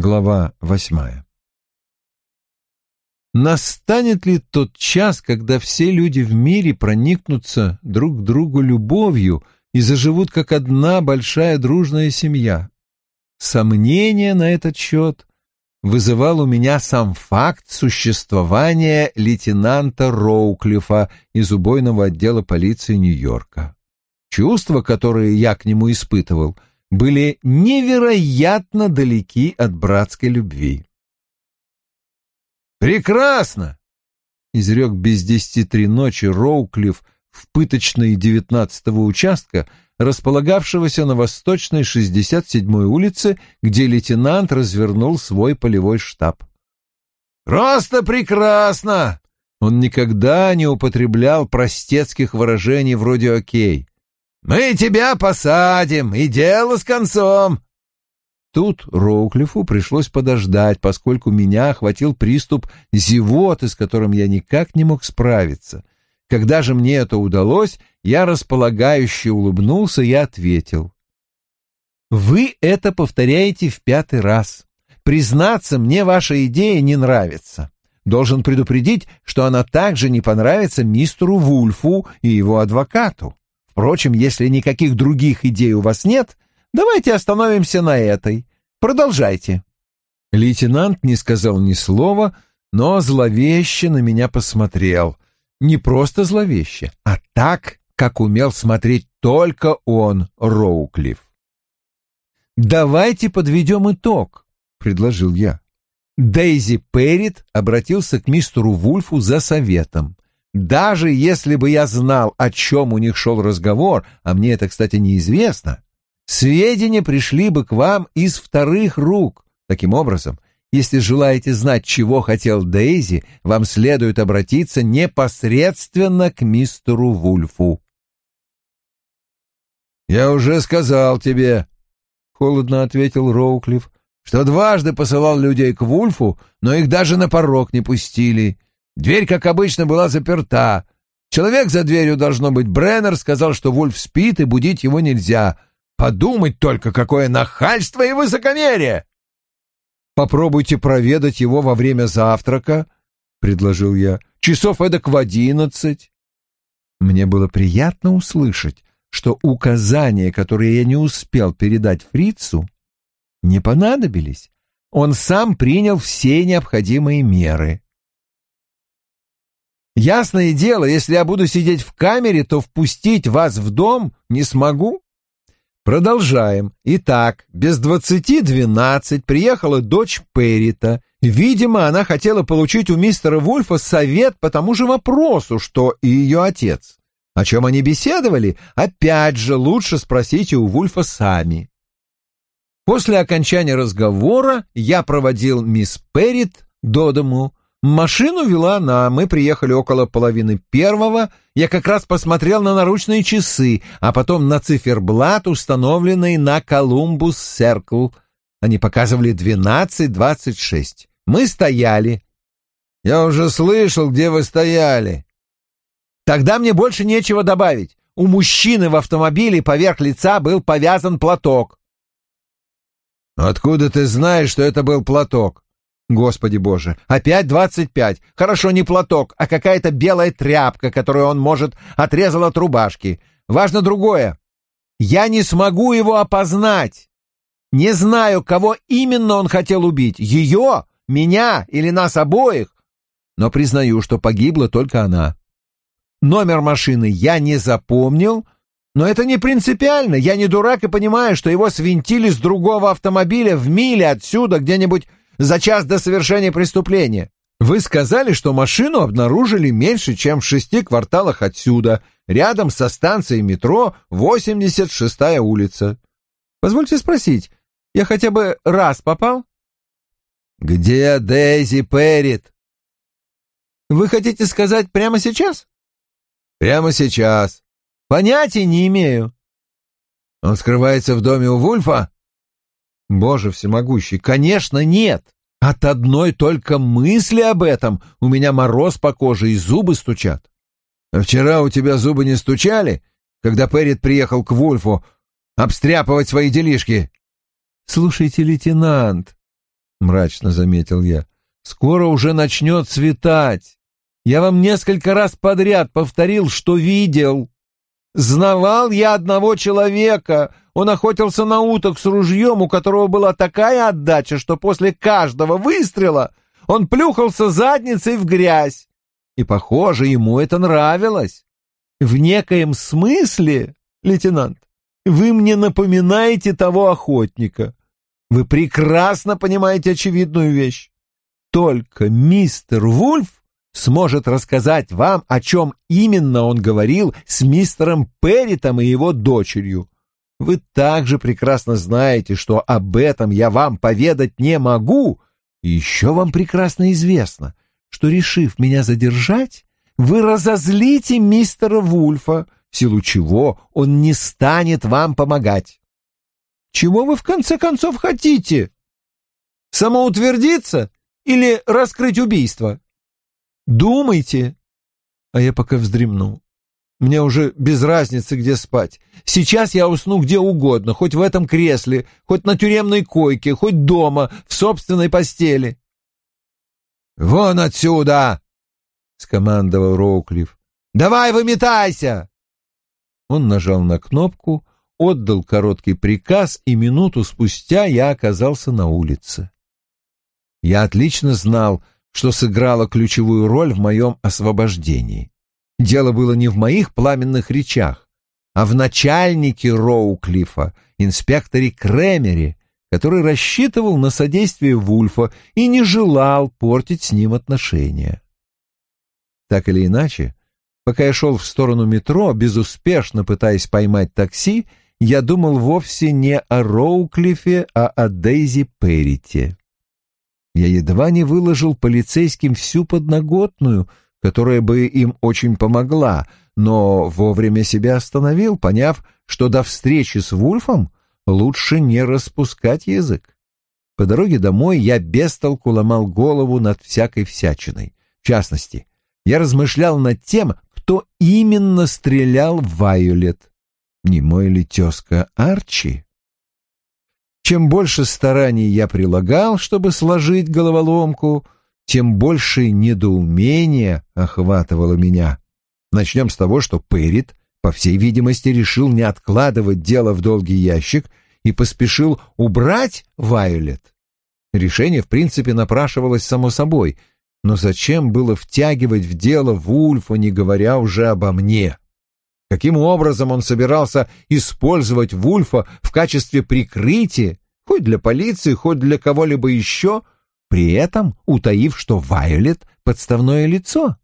Глава восьмая. Настанет ли тот час, когда все люди в мире проникнутся друг к другу любовью и заживут как одна большая дружная семья? Сомнения на этот счет вызывал у меня сам факт существования лейтенанта Роуклифа из убойного отдела полиции Нью-Йорка. Чувства, которые я к нему испытывал, были невероятно далеки от братской любви. «Прекрасно!» — изрек без десяти три ночи Роуклифф в пыточной девятнадцатого участка, располагавшегося на восточной 67-й улице, где лейтенант развернул свой полевой штаб. «Просто прекрасно!» Он никогда не употреблял простецких выражений вроде «окей». «Мы тебя посадим, и дело с концом!» Тут Роуклифу пришлось подождать, поскольку меня охватил приступ зевоты, с которым я никак не мог справиться. Когда же мне это удалось, я располагающе улыбнулся и ответил. «Вы это повторяете в пятый раз. Признаться, мне ваша идея не нравится. Должен предупредить, что она также не понравится мистеру Вульфу и его адвокату. Впрочем, если никаких других идей у вас нет, давайте остановимся на этой. Продолжайте». Лейтенант не сказал ни слова, но зловеще на меня посмотрел. Не просто зловеще, а так, как умел смотреть только он, Роуклифф. «Давайте подведем итог», — предложил я. Дейзи Перрит обратился к мистеру Вульфу за советом. Даже если бы я знал, о чем у них шел разговор, а мне это, кстати, неизвестно, сведения пришли бы к вам из вторых рук. Таким образом, если желаете знать, чего хотел Дейзи, вам следует обратиться непосредственно к мистеру Вульфу. «Я уже сказал тебе», — холодно ответил Роуклифф, «что дважды посылал людей к Вульфу, но их даже на порог не пустили. Дверь, как обычно, была заперта. Человек за дверью, должно быть, Бреннер, сказал, что Вульф спит и будить его нельзя. Подумать только, какое нахальство и высокомерие! Попробуйте проведать его во время завтрака, — предложил я, — часов эдак в одиннадцать. Мне было приятно услышать, что указания, которые я не успел передать фрицу, не понадобились. Он сам принял все необходимые меры. Ясное дело, если я буду сидеть в камере, то впустить вас в дом не смогу. Продолжаем. Итак, без двадцати двенадцать приехала дочь Перрита. Видимо, она хотела получить у мистера Вульфа совет по тому же вопросу, что и ее отец. О чем они беседовали, опять же, лучше спросите у Вульфа сами. После окончания разговора я проводил мисс Перрит до дому, Машину вела она, мы приехали около половины первого, я как раз посмотрел на наручные часы, а потом на циферблат, установленный на Колумбус Серкл. Они показывали двенадцать двадцать шесть. Мы стояли. Я уже слышал, где вы стояли. Тогда мне больше нечего добавить. У мужчины в автомобиле поверх лица был повязан платок. Откуда ты знаешь, что это был платок? Господи боже, опять двадцать пять. Хорошо не платок, а какая-то белая тряпка, которую он, может, отрезал от рубашки. Важно другое. Я не смогу его опознать. Не знаю, кого именно он хотел убить. Ее, меня или нас обоих. Но признаю, что погибла только она. Номер машины я не запомнил, но это не принципиально. Я не дурак и понимаю, что его свинтили с другого автомобиля в миле отсюда, где-нибудь за час до совершения преступления. Вы сказали, что машину обнаружили меньше, чем в шести кварталах отсюда, рядом со станцией метро 86-я улица. Позвольте спросить, я хотя бы раз попал? Где Дейзи Перрит? Вы хотите сказать прямо сейчас? Прямо сейчас. Понятия не имею. Он скрывается в доме у Вульфа? Боже всемогущий, конечно, нет. От одной только мысли об этом у меня мороз по коже и зубы стучат. А вчера у тебя зубы не стучали, когда Перрит приехал к Вульфу обстряпывать свои делишки? Слушайте, лейтенант, — мрачно заметил я. «Скоро уже начнет светать. Я вам несколько раз подряд повторил, что видел. Знавал я одного человека. Он охотился на уток с ружьем, у которого была такая отдача, что после каждого выстрела он плюхался задницей в грязь. И, похоже, ему это нравилось. В некоем смысле, лейтенант, вы мне напоминаете того охотника. Вы прекрасно понимаете очевидную вещь. Только мистер Вульф сможет рассказать вам, о чем именно он говорил с мистером Перритом и его дочерью. Вы также прекрасно знаете, что об этом я вам поведать не могу, и еще вам прекрасно известно, что, решив меня задержать, вы разозлите мистера Вульфа, в силу чего он не станет вам помогать. Чего вы в конце концов хотите? Самоутвердиться или раскрыть убийство? Думайте. А я пока вздремну. Мне уже без разницы, где спать. Сейчас я усну где угодно, хоть в этом кресле, хоть на тюремной койке, хоть дома, в собственной постели. «Вон отсюда!» — скомандовал Роуклифф. «Давай выметайся!» Он нажал на кнопку, отдал короткий приказ, и минуту спустя я оказался на улице. Я отлично знал, что сыграло ключевую роль в моем освобождении. Дело было не в моих пламенных речах, а в начальнике Роуклифа, инспекторе Кремере, который рассчитывал на содействие Вульфа и не желал портить с ним отношения. Так или иначе, пока я шел в сторону метро, безуспешно пытаясь поймать такси, я думал вовсе не о Роуклифе, а о Дейзи Перрите. Я едва не выложил полицейским всю подноготную — которая бы им очень помогла, но вовремя себя остановил, поняв, что до встречи с Вульфом лучше не распускать язык. По дороге домой я без толку ломал голову над всякой всячиной. В частности, я размышлял над тем, кто именно стрелял в Вайолет. Не мой ли тезка Арчи? Чем больше стараний я прилагал, чтобы сложить головоломку — тем больше недоумения охватывало меня. Начнем с того, что Перрит, по всей видимости, решил не откладывать дело в долгий ящик и поспешил убрать Вайолет. Решение, в принципе, напрашивалось само собой, но зачем было втягивать в дело Вульфа, не говоря уже обо мне? Каким образом он собирался использовать Вульфа в качестве прикрытия, хоть для полиции, хоть для кого-либо еще — при этом утаив, что Вайолет — подставное лицо.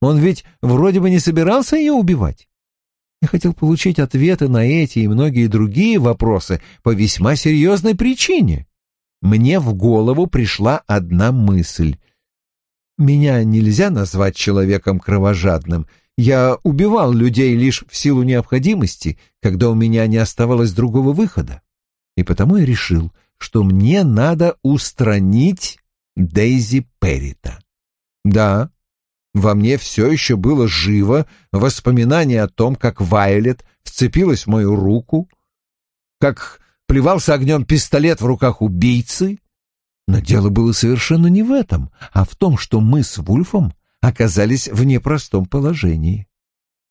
Он ведь вроде бы не собирался ее убивать. Я хотел получить ответы на эти и многие другие вопросы по весьма серьезной причине. Мне в голову пришла одна мысль. Меня нельзя назвать человеком кровожадным. Я убивал людей лишь в силу необходимости, когда у меня не оставалось другого выхода. И потому я решил, что мне надо устранить Дейзи Перрита. Да, во мне все еще было живо воспоминание о том, как Вайолет вцепилась в мою руку, как плевался огнем пистолет в руках убийцы. Но дело было совершенно не в этом, а в том, что мы с Вульфом оказались в непростом положении.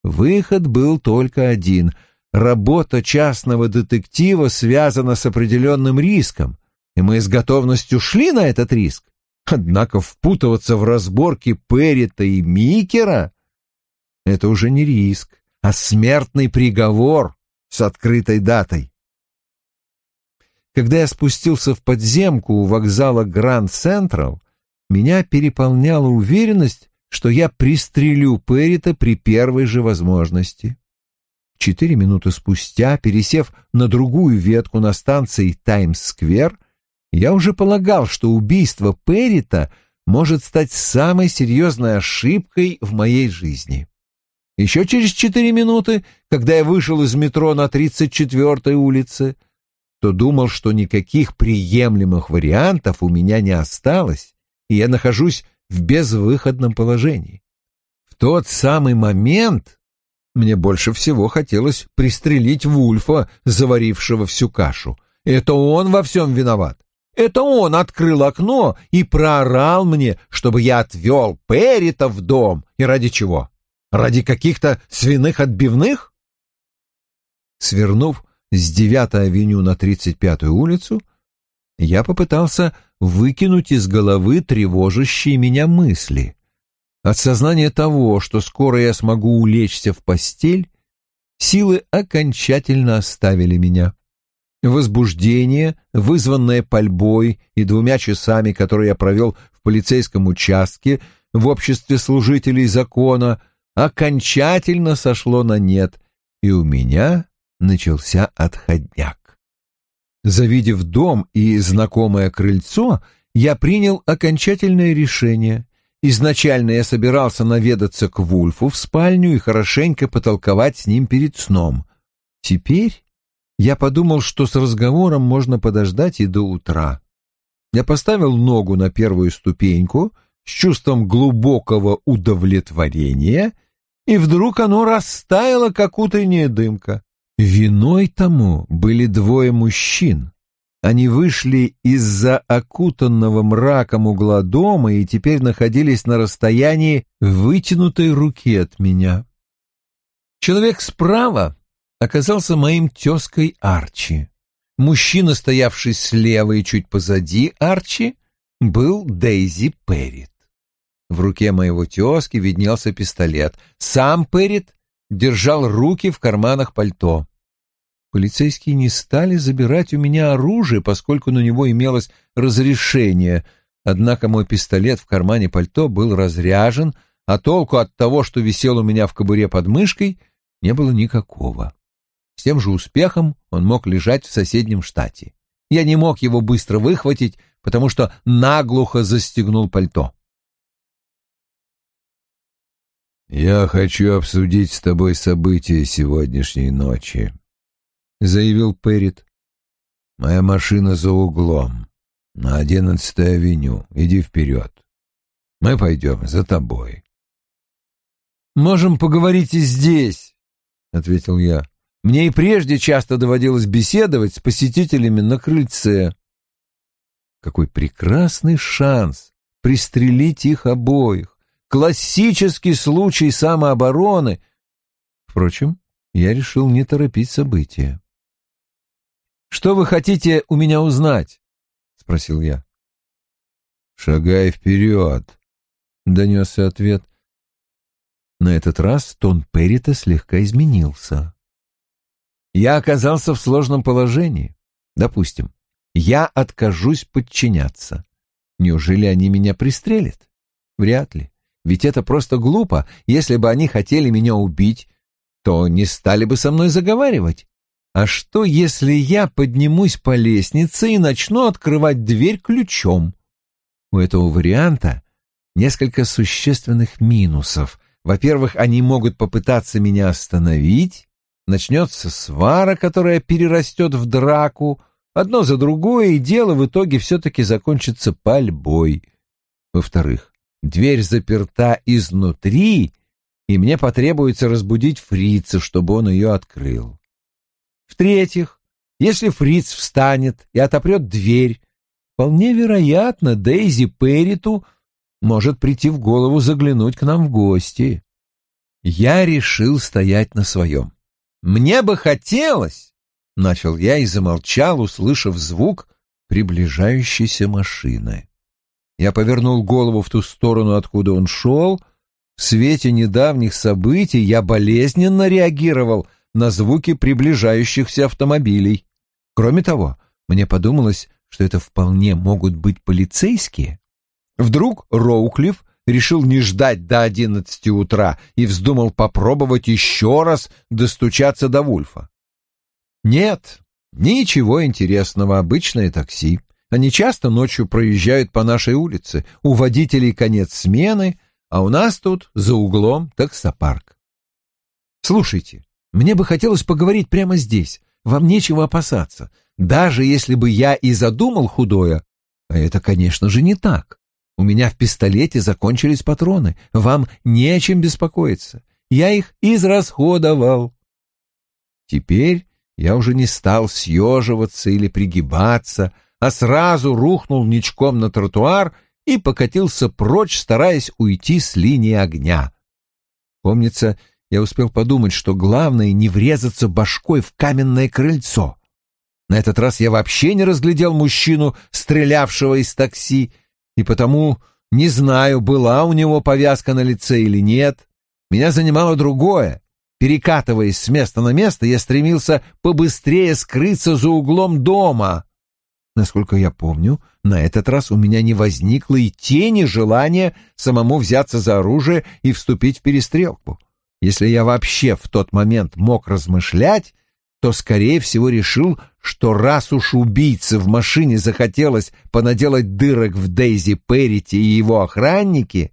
Выход был только один — Работа частного детектива связана с определенным риском, и мы с готовностью шли на этот риск. Однако впутываться в разборки Перрита и Микера — это уже не риск, а смертный приговор с открытой датой. Когда я спустился в подземку у вокзала Гранд Централ, меня переполняла уверенность, что я пристрелю Перрита при первой же возможности. Четыре минуты спустя, пересев на другую ветку на станции Таймс-сквер, я уже полагал, что убийство Перрита может стать самой серьезной ошибкой в моей жизни. Еще через четыре минуты, когда я вышел из метро на 34-й улице, то думал, что никаких приемлемых вариантов у меня не осталось, и я нахожусь в безвыходном положении. В тот самый момент мне больше всего хотелось пристрелить Вульфа, заварившего всю кашу. Это он во всем виноват. Это он открыл окно и проорал мне, чтобы я отвел Перрита в дом. И ради чего? Ради каких-то свиных отбивных? Свернув с 9-й авеню на 35-ю улицу, я попытался выкинуть из головы тревожащие меня мысли. От сознания того, что скоро я смогу улечься в постель, силы окончательно оставили меня. Возбуждение, вызванное пальбой и двумя часами, которые я провел в полицейском участке в обществе служителей закона, окончательно сошло на нет, и у меня начался отходняк. Завидев дом и знакомое крыльцо, я принял окончательное решение. Изначально я собирался наведаться к Вульфу в спальню и хорошенько потолковать с ним перед сном. Теперь я подумал, что с разговором можно подождать и до утра. Я поставил ногу на первую ступеньку с чувством глубокого удовлетворения, и вдруг оно растаяло, как утренняя дымка. Виной тому были двое мужчин. Они вышли из-за окутанного мраком угла дома и теперь находились на расстоянии вытянутой руки от меня. Человек справа оказался моим тезкой Арчи. Мужчина, стоявший слева и чуть позади Арчи, был Дейзи Перрит. В руке моего тезки виднелся пистолет. Сам Перрит держал руки в карманах пальто. Полицейские не стали забирать у меня оружие, поскольку на него имелось разрешение, однако мой пистолет в кармане пальто был разряжен, а толку от того, что висел у меня в кобуре под мышкой, не было никакого. С тем же успехом он мог лежать в соседнем штате. Я не мог его быстро выхватить, потому что наглухо застегнул пальто. «Я хочу обсудить с тобой события сегодняшней ночи», заявил Перрит. «Моя машина за углом, на одиннадцатой авеню. Иди вперед. Мы пойдем за тобой». «Можем поговорить и здесь», — ответил я. «Мне и прежде часто доводилось беседовать с посетителями на крыльце». Какой прекрасный шанс пристрелить их обоих. Классический случай самообороны. Впрочем, я решил не торопить события. Что вы хотите у меня узнать? — спросил я. — Шагай вперед, — донесся ответ. На этот раз тон Перрита слегка изменился. Я оказался в сложном положении. Допустим, я откажусь подчиняться. Неужели они меня пристрелят? Вряд ли. Ведь это просто глупо. Если бы они хотели меня убить, то не стали бы со мной заговаривать. А что, если я поднимусь по лестнице и начну открывать дверь ключом? У этого варианта несколько существенных минусов. Во-первых, они могут попытаться меня остановить, начнется свара, которая перерастет в драку, одно за другое, и дело в итоге все-таки закончится пальбой. Во-вторых, дверь заперта изнутри, и мне потребуется разбудить фрица, чтобы он ее открыл. В-третьих, если Фриц встанет и отопрет дверь, вполне вероятно, Дейзи Перриту может прийти в голову заглянуть к нам в гости. Я решил стоять на своем. Мне бы хотелось, — начал я и замолчал, услышав звук приближающейся машины. Я повернул голову в ту сторону, откуда он шел. В свете недавних событий я болезненно реагировал — на звуки приближающихся автомобилей. Кроме того, мне подумалось, что это вполне могут быть полицейские. Вдруг Роуклифф решил не ждать до одиннадцати утра и вздумал попробовать еще раз достучаться до Вульфа. Нет, ничего интересного, обычное такси. Они часто ночью проезжают по нашей улице, у водителей конец смены, а у нас тут за углом таксопарк. Слушайте, мне бы хотелось поговорить прямо здесь. Вам нечего опасаться. Даже если бы я и задумал худое, а это, конечно же, не так. У меня в пистолете закончились патроны. Вам не о чем беспокоиться. Я их израсходовал. Теперь я уже не стал съеживаться или пригибаться, а сразу рухнул ничком на тротуар и покатился прочь, стараясь уйти с линии огня. Помнится, я успел подумать, что главное не врезаться башкой в каменное крыльцо. На этот раз я вообще не разглядел мужчину, стрелявшего из такси, и потому не знаю, была у него повязка на лице или нет. Меня занимало другое. Перекатываясь с места на место, я стремился побыстрее скрыться за углом дома. Насколько я помню, на этот раз у меня не возникло и тени желания самому взяться за оружие и вступить в перестрелку. Если я вообще в тот момент мог размышлять, то, скорее всего, решил, что раз уж убийце в машине захотелось понаделать дырок в Дейзи Перрити и его охраннике,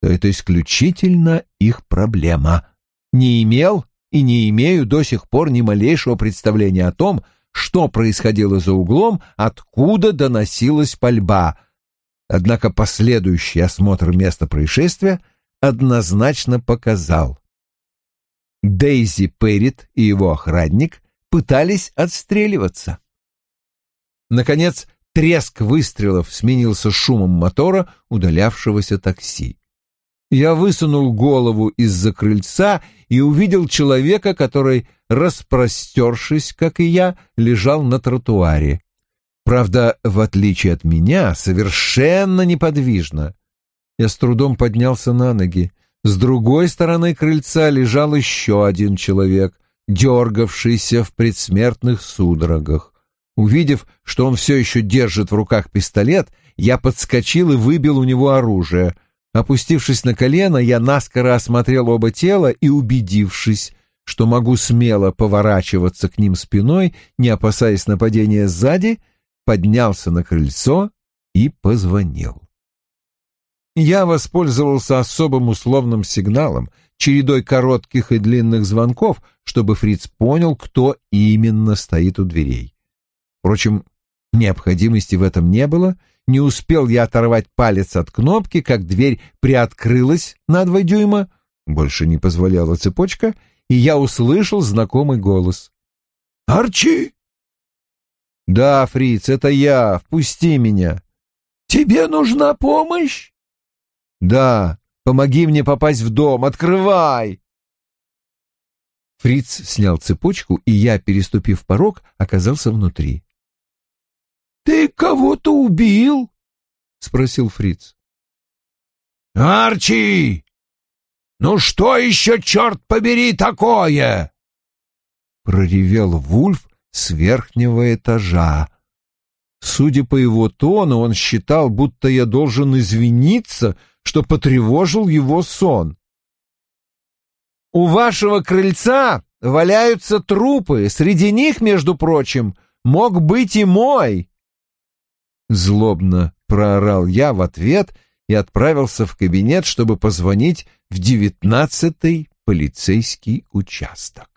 то это исключительно их проблема. Не имел и не имею до сих пор ни малейшего представления о том, что происходило за углом, откуда доносилась пальба. Однако последующий осмотр места происшествия однозначно показал. Дейзи Перрит и его охранник пытались отстреливаться. Наконец, треск выстрелов сменился шумом мотора удалявшегося такси. Я высунул голову из-за крыльца и увидел человека, который, распростершись, как и я, лежал на тротуаре. Правда, в отличие от меня, совершенно неподвижно. Я с трудом поднялся на ноги. С другой стороны крыльца лежал еще один человек, дергавшийся в предсмертных судорогах. Увидев, что он все еще держит в руках пистолет, я подскочил и выбил у него оружие. Опустившись на колено, я наскоро осмотрел оба тела и, убедившись, что могу смело поворачиваться к ним спиной, не опасаясь нападения сзади, поднялся на крыльцо и позвонил. Я воспользовался особым условным сигналом, чередой коротких и длинных звонков, чтобы Фриц понял, кто именно стоит у дверей. Впрочем, необходимости в этом не было — не успел я оторвать палец от кнопки, как дверь приоткрылась на два дюйма, больше не позволяла цепочка, и я услышал знакомый голос. «Арчи!» «Да, Фриц, это я. Впусти меня». «Тебе нужна помощь?» «Да. Помоги мне попасть в дом. Открывай!» Фриц снял цепочку, и я, переступив порог, оказался внутри. «Ты кого-то убил?» — спросил Фриц. «Арчи! Ну что еще, черт побери, такое?» Проревел Вульф с верхнего этажа. Судя по его тону, он считал, будто я должен извиниться, что потревожил его сон. «У вашего крыльца валяются трупы, среди них, между прочим, мог быть и мой!» Злобно проорал я в ответ и отправился в кабинет, чтобы позвонить в девятнадцатый полицейский участок.